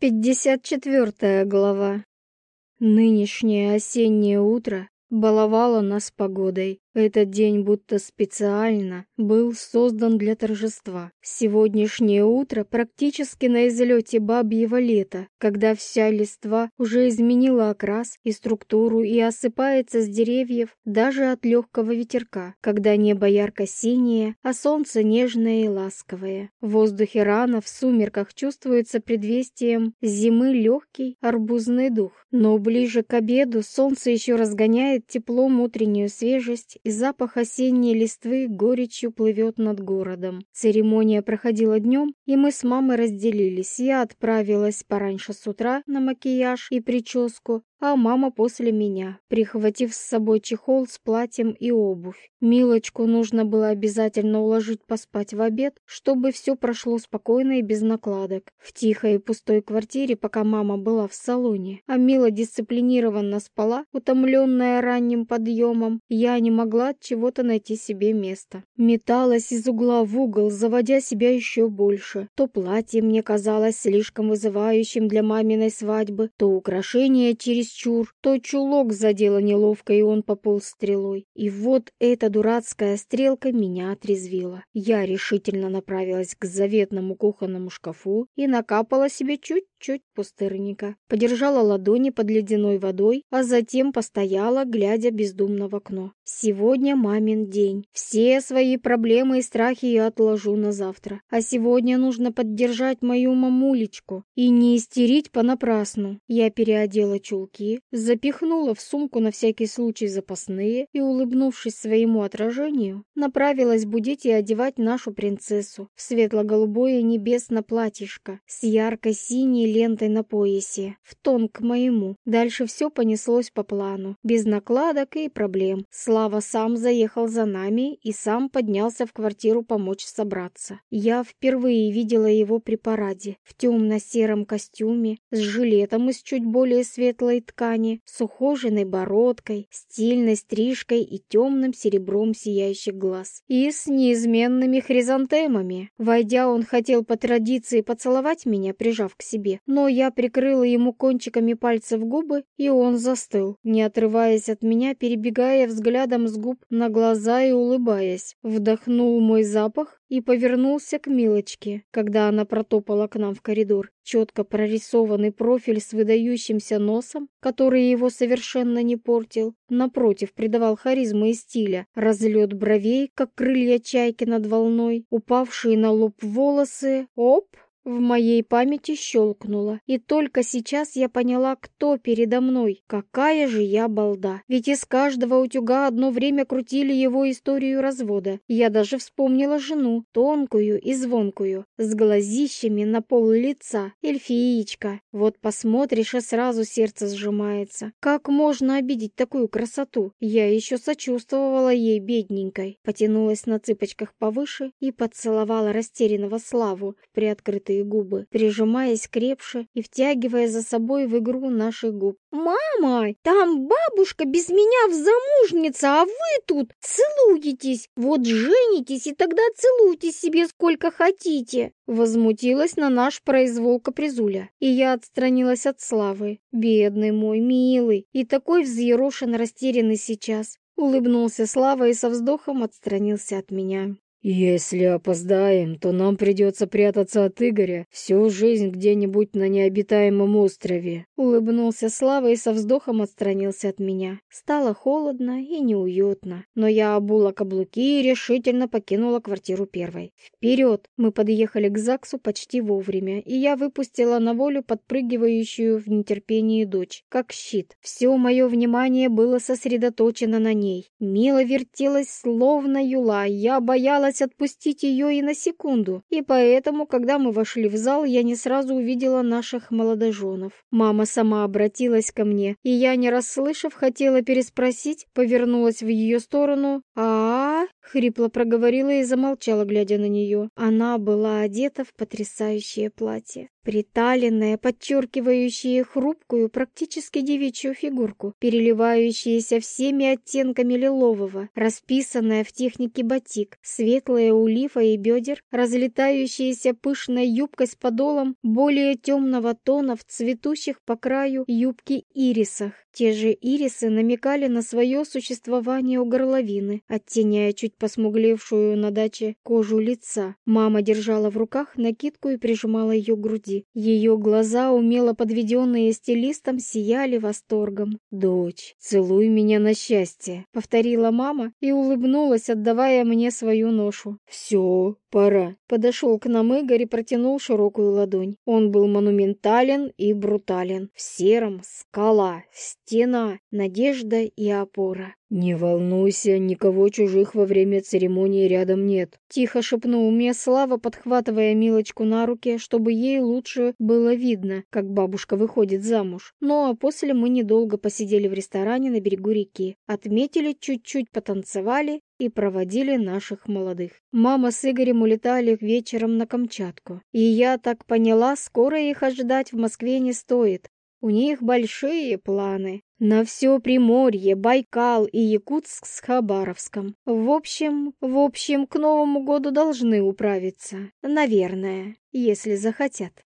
54 глава. Нынешнее осеннее утро баловало нас погодой. Этот день будто специально был создан для торжества. Сегодняшнее утро практически на излете бабьего лета, когда вся листва уже изменила окрас и структуру и осыпается с деревьев даже от легкого ветерка, когда небо ярко-синее, а солнце нежное и ласковое. В воздухе рано в сумерках чувствуется предвестием зимы легкий арбузный дух. Но ближе к обеду солнце еще разгоняет теплом утреннюю свежесть и запах осенней листвы горечью плывет над городом. Церемония проходила днем, и мы с мамой разделились. Я отправилась пораньше с утра на макияж и прическу, а мама после меня, прихватив с собой чехол с платьем и обувь. Милочку нужно было обязательно уложить поспать в обед, чтобы все прошло спокойно и без накладок. В тихой и пустой квартире, пока мама была в салоне, а Мила дисциплинированно спала, утомленная ранним подъемом, я не могла от чего-то найти себе место. Металась из угла в угол, заводя себя еще больше. То платье мне казалось слишком вызывающим для маминой свадьбы, то украшение через чересчур, то чулок задело неловко, и он пополз стрелой. И вот эта дурацкая стрелка меня отрезвила. Я решительно направилась к заветному кухонному шкафу и накапала себе чуть-чуть пустырника. Подержала ладони под ледяной водой, а затем постояла, глядя бездумно в окно. Сегодня мамин день. Все свои проблемы и страхи я отложу на завтра. А сегодня нужно поддержать мою мамулечку и не истерить понапрасну. Я переодела чулки чулки, запихнула в сумку на всякий случай запасные и, улыбнувшись своему отражению, направилась будить и одевать нашу принцессу в светло-голубое небесно-платьишко с яркой синей лентой на поясе, в тон к моему. Дальше все понеслось по плану, без накладок и проблем. Слава сам заехал за нами и сам поднялся в квартиру помочь собраться. Я впервые видела его при параде, в темно-сером костюме, с жилетом из чуть более светлой ткани, с ухоженной бородкой, стильной стрижкой и темным серебром сияющих глаз. И с неизменными хризантемами. Войдя, он хотел по традиции поцеловать меня, прижав к себе, но я прикрыла ему кончиками пальцев губы, и он застыл, не отрываясь от меня, перебегая взглядом с губ на глаза и улыбаясь. Вдохнул мой запах, и повернулся к Милочке, когда она протопала к нам в коридор. Четко прорисованный профиль с выдающимся носом, который его совершенно не портил, напротив, придавал харизмы и стиля, разлет бровей, как крылья чайки над волной, упавшие на лоб волосы, оп, в моей памяти щелкнуло, и только сейчас я поняла, кто передо мной. Какая же я балда. Ведь из каждого утюга одно время крутили его историю развода. Я даже вспомнила жену, тонкую и звонкую, с глазищами на пол лица, эльфиечка. Вот посмотришь, и сразу сердце сжимается. Как можно обидеть такую красоту? Я еще сочувствовала ей бедненькой. Потянулась на цыпочках повыше и поцеловала растерянного Славу в приоткрытый раздутые губы, прижимаясь крепше и втягивая за собой в игру наших губ. «Мама, там бабушка без меня в замужница, а вы тут целуетесь! Вот женитесь и тогда целуйте себе сколько хотите!» Возмутилась на наш произвол капризуля, и я отстранилась от Славы. «Бедный мой, милый, и такой взъерошен растерянный сейчас!» Улыбнулся Слава и со вздохом отстранился от меня. «Если опоздаем, то нам придется прятаться от Игоря всю жизнь где-нибудь на необитаемом острове», — улыбнулся Слава и со вздохом отстранился от меня. Стало холодно и неуютно, но я обула каблуки и решительно покинула квартиру первой. «Вперед!» Мы подъехали к ЗАГСу почти вовремя, и я выпустила на волю подпрыгивающую в нетерпении дочь, как щит. Все мое внимание было сосредоточено на ней. Мила вертелась, словно юла, я боялась боялась отпустить ее и на секунду, и поэтому, когда мы вошли в зал, я не сразу увидела наших молодоженов. Мама сама обратилась ко мне, и я, не расслышав, хотела переспросить, повернулась в ее сторону. а, -а, -а Хрипло проговорила и замолчала, глядя на нее. Она была одета в потрясающее платье. Приталенная, подчеркивающая хрупкую, практически девичью фигурку, переливающаяся всеми оттенками лилового, расписанная в технике батик, светлая у лифа и бедер, разлетающаяся пышной юбкой с подолом более темного тона в цветущих по краю юбки ирисах. Те же ирисы намекали на свое существование у горловины, оттеняя чуть посмуглевшую на даче кожу лица. Мама держала в руках накидку и прижимала ее к груди. Ее глаза, умело подведенные стилистом, сияли восторгом. «Дочь, целуй меня на счастье», — повторила мама и улыбнулась, отдавая мне свою ношу. «Все, пора». Подошел к нам Игорь и протянул широкую ладонь. Он был монументален и брутален. В сером скала, стена, надежда и опора. «Не волнуйся, никого чужих во время церемонии рядом нет», — тихо шепнул мне Слава, подхватывая Милочку на руки, чтобы ей лучше было видно, как бабушка выходит замуж. Ну а после мы недолго посидели в ресторане на берегу реки, отметили, чуть-чуть потанцевали и проводили наших молодых. Мама с Игорем улетали вечером на Камчатку, и я так поняла, скоро их ожидать в Москве не стоит. У них большие планы. На все Приморье, Байкал и Якутск с Хабаровском. В общем, в общем, к Новому году должны управиться. Наверное, если захотят.